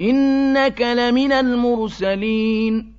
إِنَّكَ لَمِنَ الْمُرْسَلِينَ